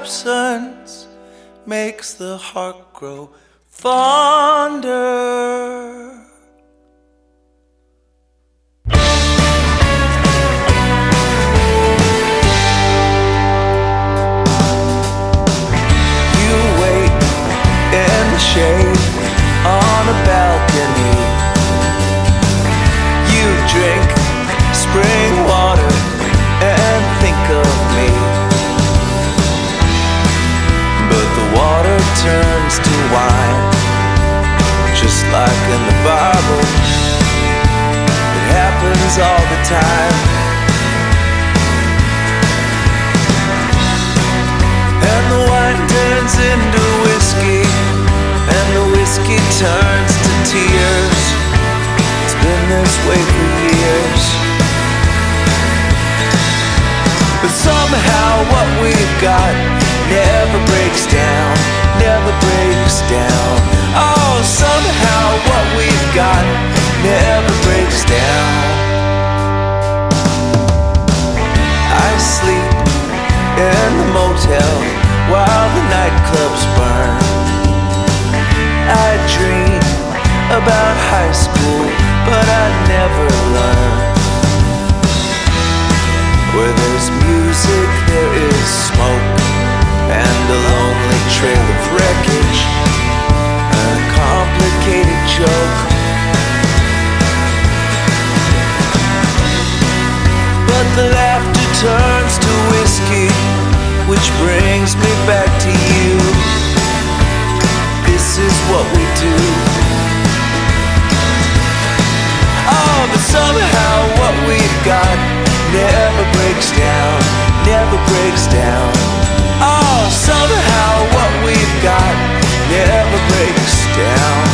absence makes the heart grow fonder. You wait in the shade on a balcony. You drink spring turns to wine, just like in the Bible. It happens all the time. And the wine turns into whiskey, and the whiskey turns to tears. It's been this way for years. But somehow what we've got never breaks down, motel while the nightclubs burn. I dream about high school, but I never learn. Where there's music, there is smoke, and a lonely trail of wreckage, a complicated joke. But the which brings me back to you. This is what we do. Oh, but somehow what we've got never breaks down, never breaks down. Oh, somehow what we've got never breaks down.